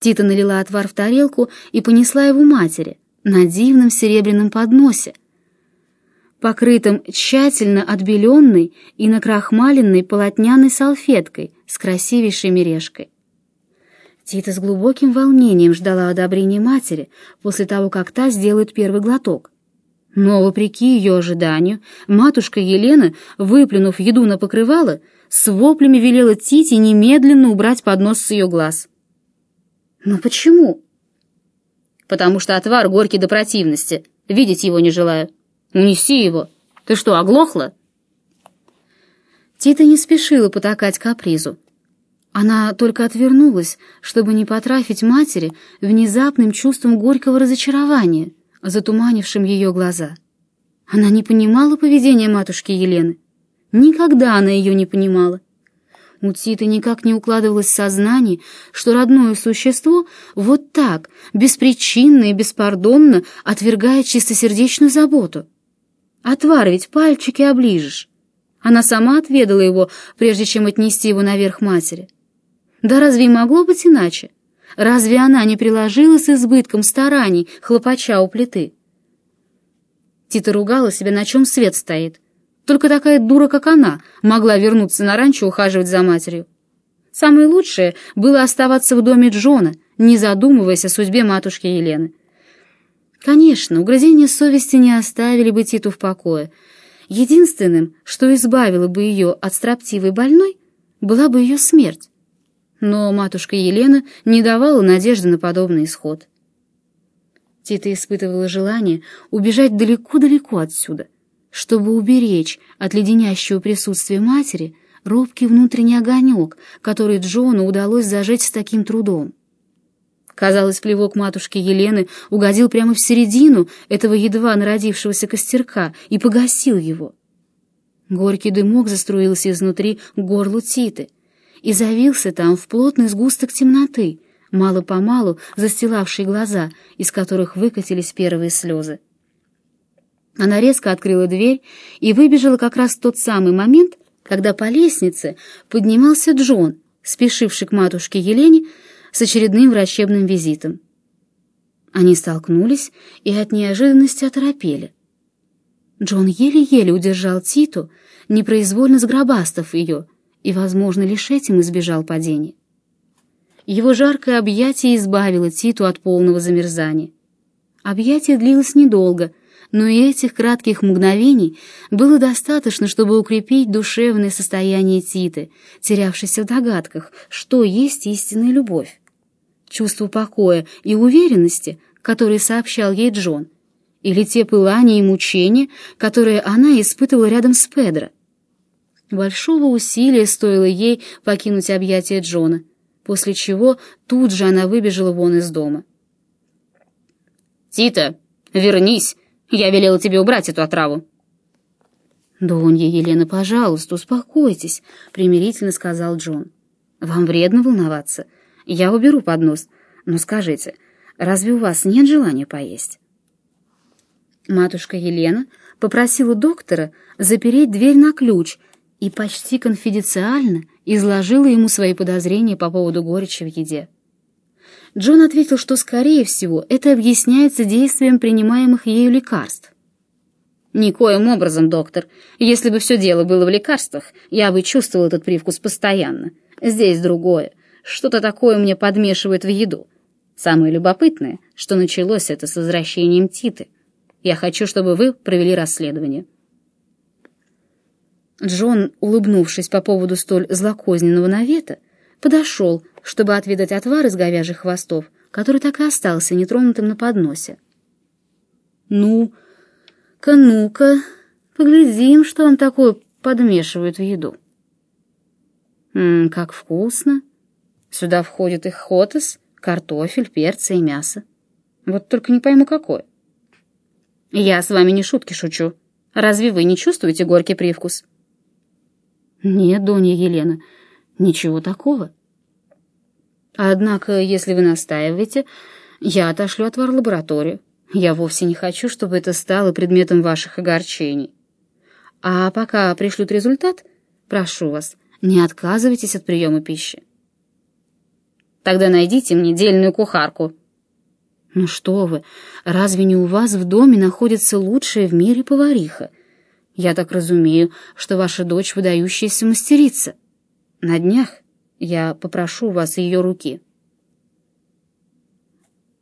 Тита налила отвар в тарелку и понесла его матери на дивном серебряном подносе, покрытым тщательно отбеленной и накрахмаленной полотняной салфеткой с красивейшей мережкой. Тита с глубоким волнением ждала одобрения матери после того, как та сделает первый глоток. Но, вопреки ее ожиданию, матушка Елена, выплюнув еду на покрывало, с воплями велела Тите немедленно убрать поднос с ее глаз. «Но почему?» «Потому что отвар горький до противности. Видеть его не желаю. Унеси его. Ты что, оглохла?» Тита не спешила потакать капризу. Она только отвернулась, чтобы не потрафить матери внезапным чувством горького разочарования, затуманившим ее глаза. Она не понимала поведения матушки Елены. Никогда она ее не понимала. У Титы никак не укладывалось в сознание, что родное существо вот так, беспричинно и беспардонно отвергает чистосердечную заботу. Отвар ведь пальчики оближешь. Она сама отведала его, прежде чем отнести его наверх матери. Да разве могло быть иначе? Разве она не приложила с избытком стараний, хлопача у плиты? Тита ругала себя, на чем свет стоит — только такая дура, как она, могла вернуться на ранчо ухаживать за матерью. Самое лучшее было оставаться в доме Джона, не задумываясь о судьбе матушки Елены. Конечно, угрызения совести не оставили бы Титу в покое. Единственным, что избавило бы ее от строптивой больной, была бы ее смерть. Но матушка Елена не давала надежды на подобный исход. Тита испытывала желание убежать далеко-далеко отсюда — чтобы уберечь от леденящего присутствия матери робкий внутренний огонек, который Джону удалось зажечь с таким трудом. Казалось, плевок матушки Елены угодил прямо в середину этого едва народившегося костерка и погасил его. Горький дымок заструился изнутри к горлу Титы и завился там в плотный сгусток темноты, мало-помалу застилавший глаза, из которых выкатились первые слезы. Она резко открыла дверь и выбежала как раз в тот самый момент, когда по лестнице поднимался Джон, спешивший к матушке Елене с очередным врачебным визитом. Они столкнулись и от неожиданности оторопели. Джон еле-еле удержал Титу, непроизвольно сгробастав ее, и, возможно, лишь этим избежал падения. Его жаркое объятие избавило Титу от полного замерзания. Объятие длилось недолго — но и этих кратких мгновений было достаточно, чтобы укрепить душевное состояние Титы, терявшейся в догадках, что есть истинная любовь. Чувство покоя и уверенности, которые сообщал ей Джон, или те пылания и мучения, которые она испытывала рядом с Педро. Большого усилия стоило ей покинуть объятия Джона, после чего тут же она выбежала вон из дома. «Тита, вернись!» Я велела тебе убрать эту отраву». «Донья Елена, пожалуйста, успокойтесь», — примирительно сказал Джон. «Вам вредно волноваться. Я уберу поднос. Но скажите, разве у вас нет желания поесть?» Матушка Елена попросила доктора запереть дверь на ключ и почти конфиденциально изложила ему свои подозрения по поводу горечи в еде. Джон ответил, что, скорее всего, это объясняется действием принимаемых ею лекарств. «Никоим образом, доктор. Если бы все дело было в лекарствах, я бы чувствовал этот привкус постоянно. Здесь другое. Что-то такое мне подмешивает в еду. Самое любопытное, что началось это с возвращением Титы. Я хочу, чтобы вы провели расследование». Джон, улыбнувшись по поводу столь злокозненного навета, подошел, чтобы отведать отвар из говяжьих хвостов, который так и остался нетронутым на подносе. «Ну-ка, ну-ка, поглядим, что вам такое подмешивают в еду». «Ммм, как вкусно! Сюда входит и хотос, картофель, перцы и мясо. Вот только не пойму, какое». «Я с вами не шутки шучу. Разве вы не чувствуете горький привкус?» «Нет, Донья Елена, ничего такого». Однако, если вы настаиваете, я отошлю в лабораторию. Я вовсе не хочу, чтобы это стало предметом ваших огорчений. А пока пришлют результат, прошу вас, не отказывайтесь от приема пищи. Тогда найдите мне дельную кухарку». «Ну что вы, разве не у вас в доме находится лучшая в мире повариха? Я так разумею, что ваша дочь выдающаяся мастерица. На днях я попрошу вас ее руки».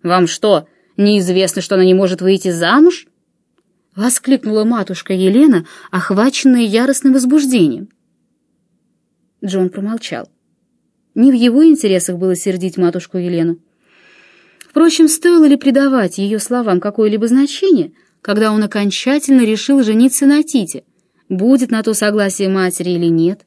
«Вам что, неизвестно, что она не может выйти замуж?» — воскликнула матушка Елена, охваченная яростным возбуждением. Джон промолчал. Не в его интересах было сердить матушку Елену. Впрочем, стоило ли придавать ее словам какое-либо значение, когда он окончательно решил жениться на Тите, будет на то согласие матери или нет?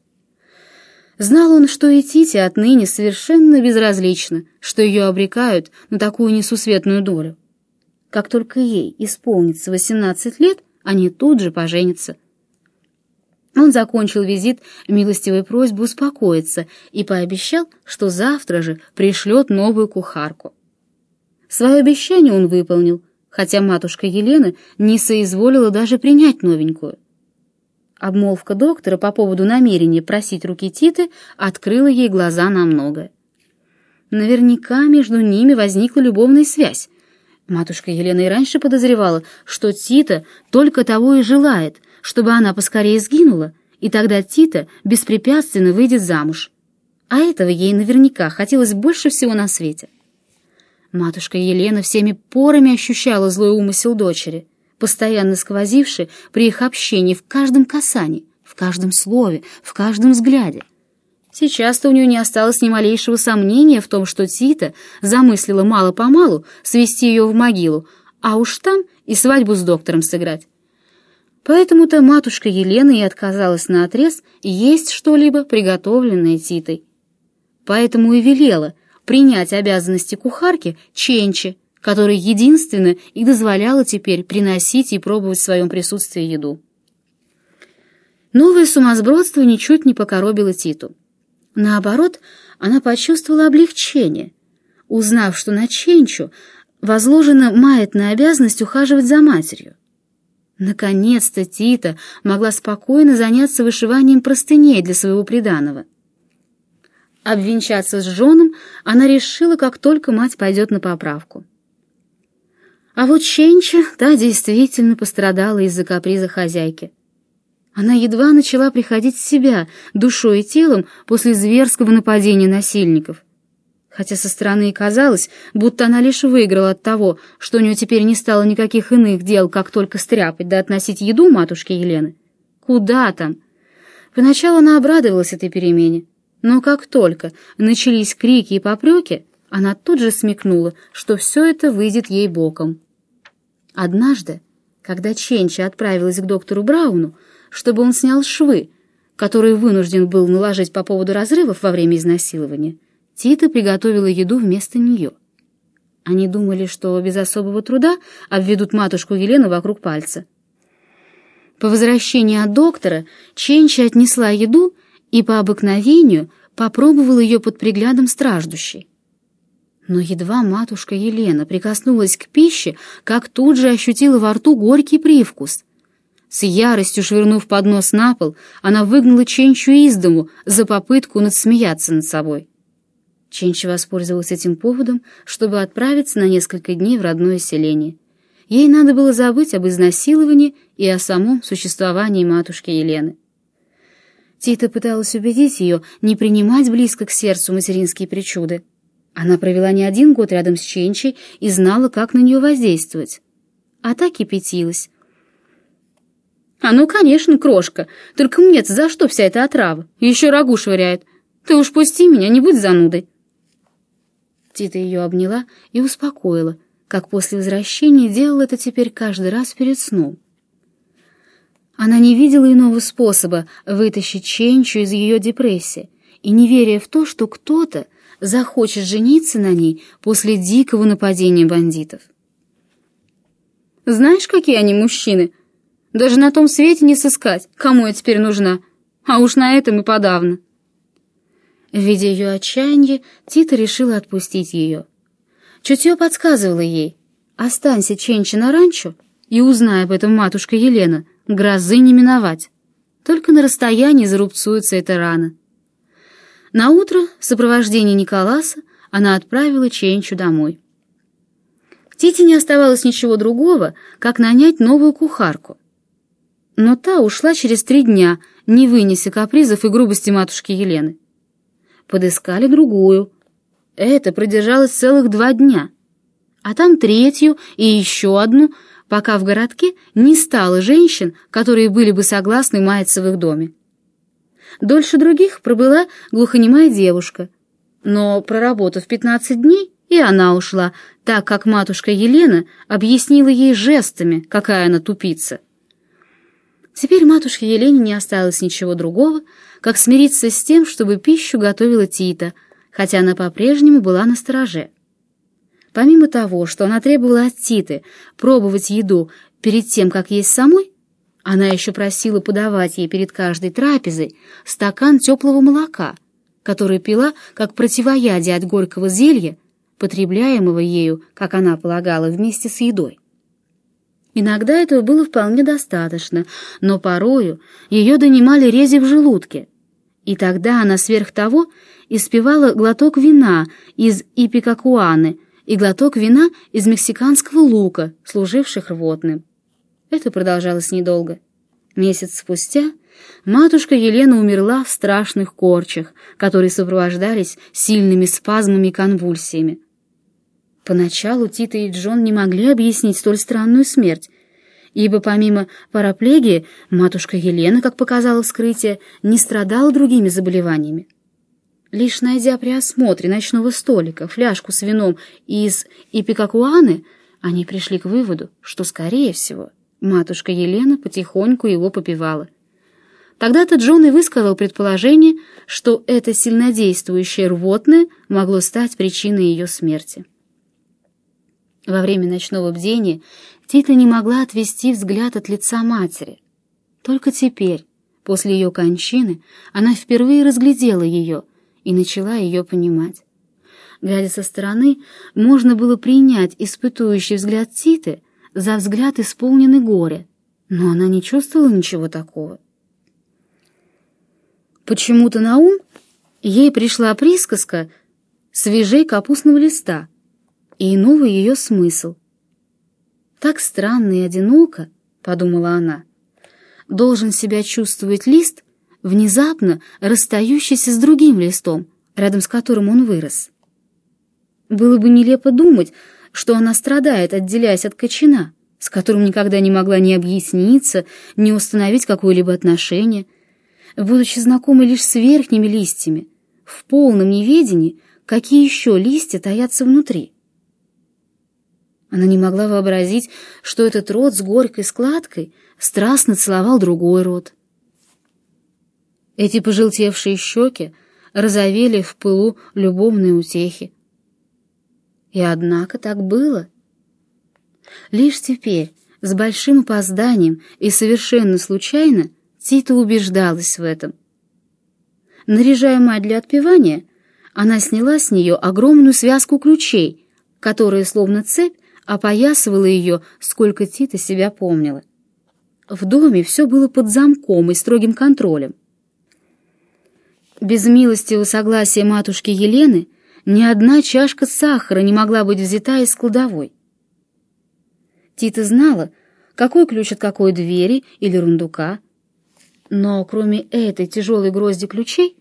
Знал он, что и Тите отныне совершенно безразлично, что ее обрекают на такую несусветную долю. Как только ей исполнится восемнадцать лет, они тут же поженятся. Он закончил визит милостивой просьбой успокоиться и пообещал, что завтра же пришлет новую кухарку. Свое обещание он выполнил, хотя матушка Елена не соизволила даже принять новенькую. Обмолвка доктора по поводу намерения просить руки Титы открыла ей глаза на многое. Наверняка между ними возникла любовная связь. Матушка Елена и раньше подозревала, что Тита только того и желает — чтобы она поскорее сгинула, и тогда Тита беспрепятственно выйдет замуж. А этого ей наверняка хотелось больше всего на свете. Матушка Елена всеми порами ощущала злой умысел дочери, постоянно сквозивший при их общении в каждом касании, в каждом слове, в каждом взгляде. Сейчас-то у нее не осталось ни малейшего сомнения в том, что Тита замыслила мало-помалу свести ее в могилу, а уж там и свадьбу с доктором сыграть. Поэтому-то матушка Елена и отказалась наотрез есть что-либо, приготовленное Титой. Поэтому и велела принять обязанности кухарки Ченчи, которая единственно и дозволяла теперь приносить и пробовать в своем присутствии еду. Новое сумасбродство ничуть не покоробило Титу. Наоборот, она почувствовала облегчение, узнав, что на Ченчу возложена маятная обязанность ухаживать за матерью. Наконец-то Тита могла спокойно заняться вышиванием простыней для своего приданого. Обвенчаться с Жоном она решила, как только мать пойдет на поправку. А вот Ченча, та действительно пострадала из-за каприза хозяйки. Она едва начала приходить в себя душой и телом после зверского нападения насильников — хотя со стороны и казалось, будто она лишь выиграла от того, что у нее теперь не стало никаких иных дел, как только стряпать да относить еду матушке Елены. Куда там? Поначалу она обрадовалась этой перемене, но как только начались крики и попреки, она тут же смекнула, что все это выйдет ей боком. Однажды, когда Ченча отправилась к доктору Брауну, чтобы он снял швы, которые вынужден был наложить по поводу разрывов во время изнасилования, Тита приготовила еду вместо нее. Они думали, что без особого труда обведут матушку Елену вокруг пальца. По возвращении от доктора Ченча отнесла еду и по обыкновению попробовала ее под приглядом страждущей. Но едва матушка Елена прикоснулась к пище, как тут же ощутила во рту горький привкус. С яростью швырнув поднос на пол, она выгнала Ченчу из дому за попытку надсмеяться над собой. Ченчи воспользовалась этим поводом, чтобы отправиться на несколько дней в родное селение. Ей надо было забыть об изнасиловании и о самом существовании матушки Елены. Тита пыталась убедить ее не принимать близко к сердцу материнские причуды. Она провела не один год рядом с Ченчей и знала, как на нее воздействовать. А так кипятилась. «А ну, конечно, крошка, только мне за что вся эта отрава? Еще рагу швыряет. Ты уж пусти меня, не будь занудой». Тита ее обняла и успокоила, как после возвращения делала это теперь каждый раз перед сном. Она не видела иного способа вытащить Ченчу из ее депрессии и не веря в то, что кто-то захочет жениться на ней после дикого нападения бандитов. «Знаешь, какие они мужчины? Даже на том свете не сыскать, кому я теперь нужна, а уж на этом и подавно». Видя ее отчаяние, Тита решила отпустить ее. Чутье подсказывало ей, останься Ченчи на ранчо, и, узнай об этом матушка Елена, грозы не миновать. Только на расстоянии зарубцуется эта рана. Наутро в сопровождении Николаса она отправила Ченчу домой. Тите не оставалось ничего другого, как нанять новую кухарку. Но та ушла через три дня, не вынеся капризов и грубости матушки Елены. Подыскали другую. Это продержалось целых два дня. А там третью и еще одну, пока в городке не стало женщин, которые были бы согласны маяться в их доме. Дольше других пробыла глухонемая девушка. Но, проработав 15 дней, и она ушла, так как матушка Елена объяснила ей жестами, какая она тупица. Теперь матушке Елене не осталось ничего другого, как смириться с тем, чтобы пищу готовила Тита, хотя она по-прежнему была на стороже. Помимо того, что она требовала от Титы пробовать еду перед тем, как есть самой, она еще просила подавать ей перед каждой трапезой стакан теплого молока, который пила как противоядие от горького зелья, потребляемого ею, как она полагала, вместе с едой. Иногда этого было вполне достаточно, но порою ее донимали рези в желудке, и тогда она сверх того испевала глоток вина из ипикакуаны и глоток вина из мексиканского лука, служивших рвотным. Это продолжалось недолго. Месяц спустя матушка Елена умерла в страшных корчах, которые сопровождались сильными спазмами и конвульсиями. Поначалу Тита и Джон не могли объяснить столь странную смерть, ибо помимо параплегии матушка Елена, как показало вскрытие, не страдала другими заболеваниями. Лишь найдя при осмотре ночного столика фляжку с вином из ипикакуаны, они пришли к выводу, что, скорее всего, Матушка Елена потихоньку его попивала. Тогда-то Джон и высказал предположение, что это сильнодействующее рвотное могло стать причиной ее смерти. Во время ночного бдения Тита не могла отвести взгляд от лица матери. Только теперь, после ее кончины, она впервые разглядела ее и начала ее понимать. Глядя со стороны, можно было принять испытующий взгляд Титы за взгляд исполненный горя, но она не чувствовала ничего такого. Почему-то на ум ей пришла присказка «свежей капустного листа» и новый ее смысл. «Так странно и одиноко», — подумала она, — «должен себя чувствовать лист, внезапно расстающийся с другим листом, рядом с которым он вырос». Было бы нелепо думать, что она страдает, отделяясь от кочана, с которым никогда не могла ни объясниться, ни установить какое-либо отношение, будучи знакомой лишь с верхними листьями, в полном неведении, какие еще листья таятся внутри. Она не могла вообразить, что этот рот с горькой складкой страстно целовал другой рот. Эти пожелтевшие щеки розовели в пылу любовной утехи. И однако так было. Лишь теперь, с большим опозданием и совершенно случайно, Тита убеждалась в этом. Наряжая мать для отпевания, она сняла с нее огромную связку ключей, которая, словно цепь, опоясывала ее, сколько Тита себя помнила. В доме все было под замком и строгим контролем. Без милостивого согласия матушки Елены — ни одна чашка сахара не могла быть взята из кладовой. Тита знала, какой ключ от какой двери или рундука, но кроме этой тяжелой грозди ключей,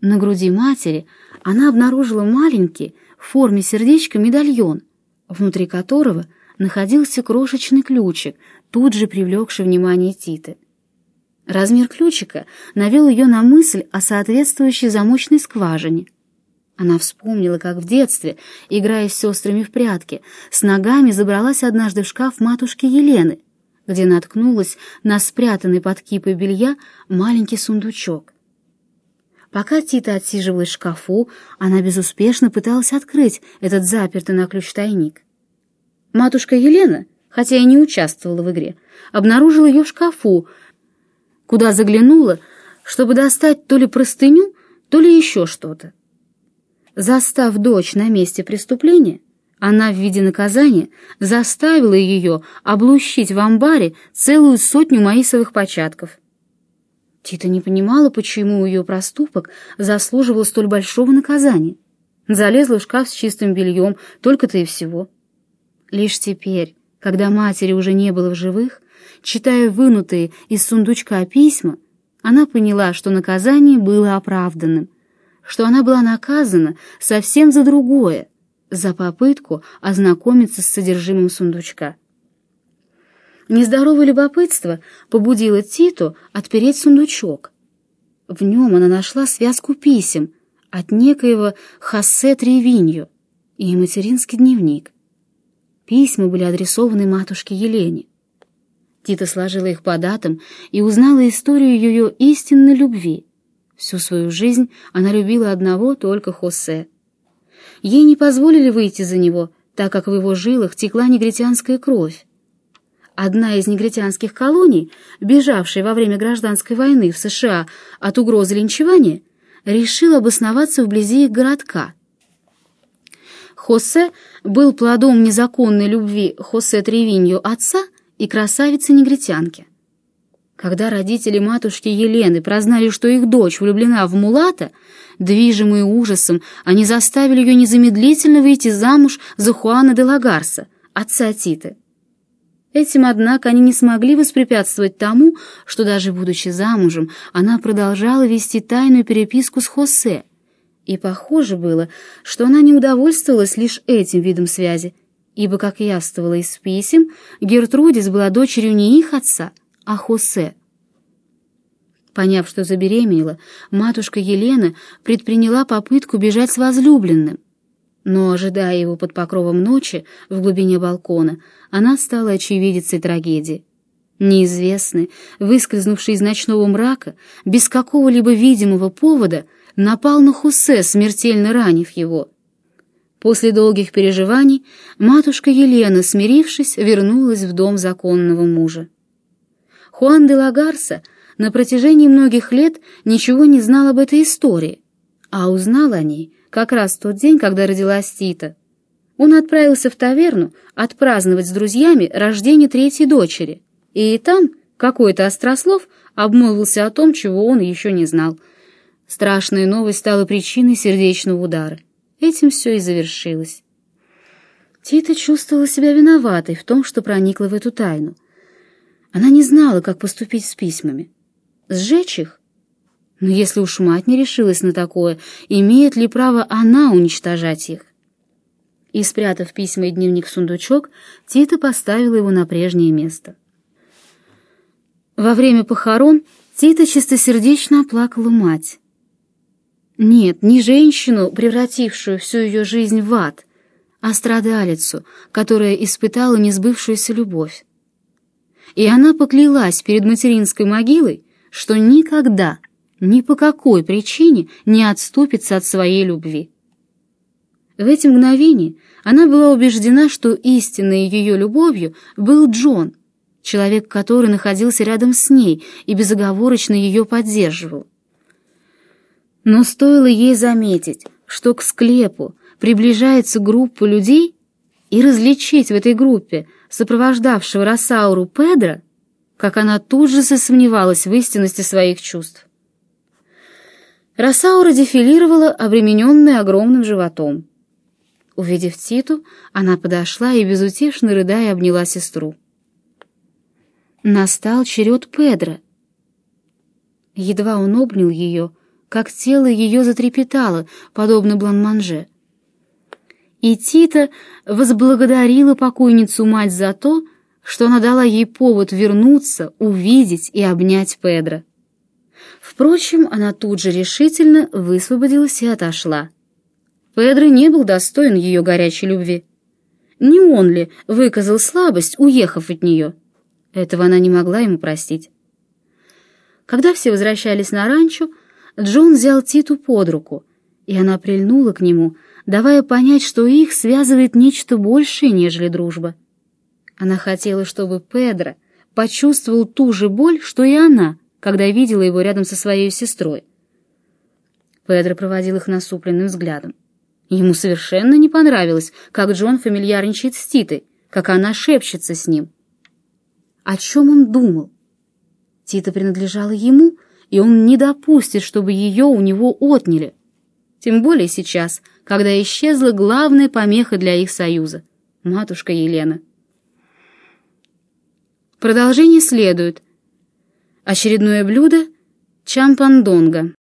на груди матери она обнаружила маленький в форме сердечка медальон, внутри которого находился крошечный ключик, тут же привлекший внимание Титы. Размер ключика навел ее на мысль о соответствующей замочной скважине — она вспомнила, как в детстве, играя с сестрами в прятки, с ногами забралась однажды в шкаф матушки Елены, где наткнулась на спрятанный под кипой белья маленький сундучок. Пока Тита отсиживалась в шкафу, она безуспешно пыталась открыть этот запертый на ключ тайник. Матушка Елена, хотя и не участвовала в игре, обнаружила ее в шкафу, куда заглянула, чтобы достать то ли простыню, то ли еще что-то. Застав дочь на месте преступления, она в виде наказания заставила ее облущить в амбаре целую сотню маисовых початков. Тита не понимала, почему ее проступок заслуживал столь большого наказания, Залезла в шкаф с чистым бельем, только-то и всего. Лишь теперь, когда матери уже не было в живых, читая вынутые из сундучка письма, она поняла, что наказание было оправданным, что она была наказана совсем за другое, за попытку ознакомиться с содержимым сундучка. Нездоровое любопытство побудило Титу отпереть сундучок. В нем она нашла связку писем от некоего Хосе Тревинью и материнский дневник. Письма были адресованы матушке Елене. Тита сложила их по датам и узнала историю ее истинной любви. Всю свою жизнь она любила одного только Хосе. Ей не позволили выйти за него, так как в его жилах текла негритянская кровь. Одна из негритянских колоний, бежавшая во время гражданской войны в США от угрозы линчевания, решила обосноваться вблизи их городка. Хосе был плодом незаконной любви Хосе Тревиньо отца и красавицы-негритянки. Когда родители матушки Елены прознали, что их дочь влюблена в Мулата, движимые ужасом, они заставили ее незамедлительно выйти замуж за Хуана де Лагарса, отца Титы. Этим, однако, они не смогли воспрепятствовать тому, что даже будучи замужем, она продолжала вести тайную переписку с Хосе. И похоже было, что она не удовольствовалась лишь этим видом связи, ибо, как явствовало из писем, Гертрудис была дочерью не их отца, а Хосе. Поняв, что забеременела, матушка Елена предприняла попытку бежать с возлюбленным. Но, ожидая его под покровом ночи в глубине балкона, она стала очевидицей трагедии. Неизвестный, выскользнувший из ночного мрака, без какого-либо видимого повода, напал на Хусе, смертельно ранив его. После долгих переживаний матушка Елена, смирившись, вернулась в дом законного мужа. Хуан де Лагарса на протяжении многих лет ничего не знал об этой истории, а узнал о ней как раз в тот день, когда родилась Тита. Он отправился в таверну отпраздновать с друзьями рождение третьей дочери, и там какой-то острослов обмолвился о том, чего он еще не знал. Страшная новость стала причиной сердечного удара. Этим все и завершилось. Тита чувствовала себя виноватой в том, что проникла в эту тайну — она не знала, как поступить с письмами. Сжечь их? Но если уж мать не решилась на такое, имеет ли право она уничтожать их? И, спрятав письма и дневник в сундучок, Тита поставила его на прежнее место. Во время похорон Тита чистосердечно оплакала мать. Нет, не женщину, превратившую всю ее жизнь в ад, а страдалицу, которая испытала несбывшуюся любовь и она поклялась перед материнской могилой, что никогда, ни по какой причине не отступится от своей любви. В эти мгновения она была убеждена, что истинной ее любовью был Джон, человек, который находился рядом с ней и безоговорочно ее поддерживал. Но стоило ей заметить, что к склепу приближается группа людей, и различить в этой группе сопровождавшего Росауру Педро, как она тут же засомневалась в истинности своих чувств. Росаура дефилировала, обремененная огромным животом. Увидев Титу, она подошла и, безутешно рыдая, обняла сестру. Настал черед Педро. Едва он обнял ее, как тело ее затрепетало, подобно бланманже. И Тита возблагодарила покойницу мать за то, что она дала ей повод вернуться, увидеть и обнять Педро. Впрочем, она тут же решительно высвободилась и отошла. Педро не был достоин ее горячей любви. Не он ли выказал слабость, уехав от нее? Этого она не могла ему простить. Когда все возвращались на ранчо, Джон взял Титу под руку, и она прильнула к нему, давая понять, что их связывает нечто большее, нежели дружба. Она хотела, чтобы Педро почувствовал ту же боль, что и она, когда видела его рядом со своей сестрой. Педро проводил их насупленным взглядом. Ему совершенно не понравилось, как Джон фамильярничает с Титой, как она шепчется с ним. О чем он думал? Тита принадлежала ему, и он не допустит, чтобы ее у него отняли. Тем более сейчас, когда исчезла главная помеха для их союза — матушка Елена. Продолжение следует. Очередное блюдо — чампандонга.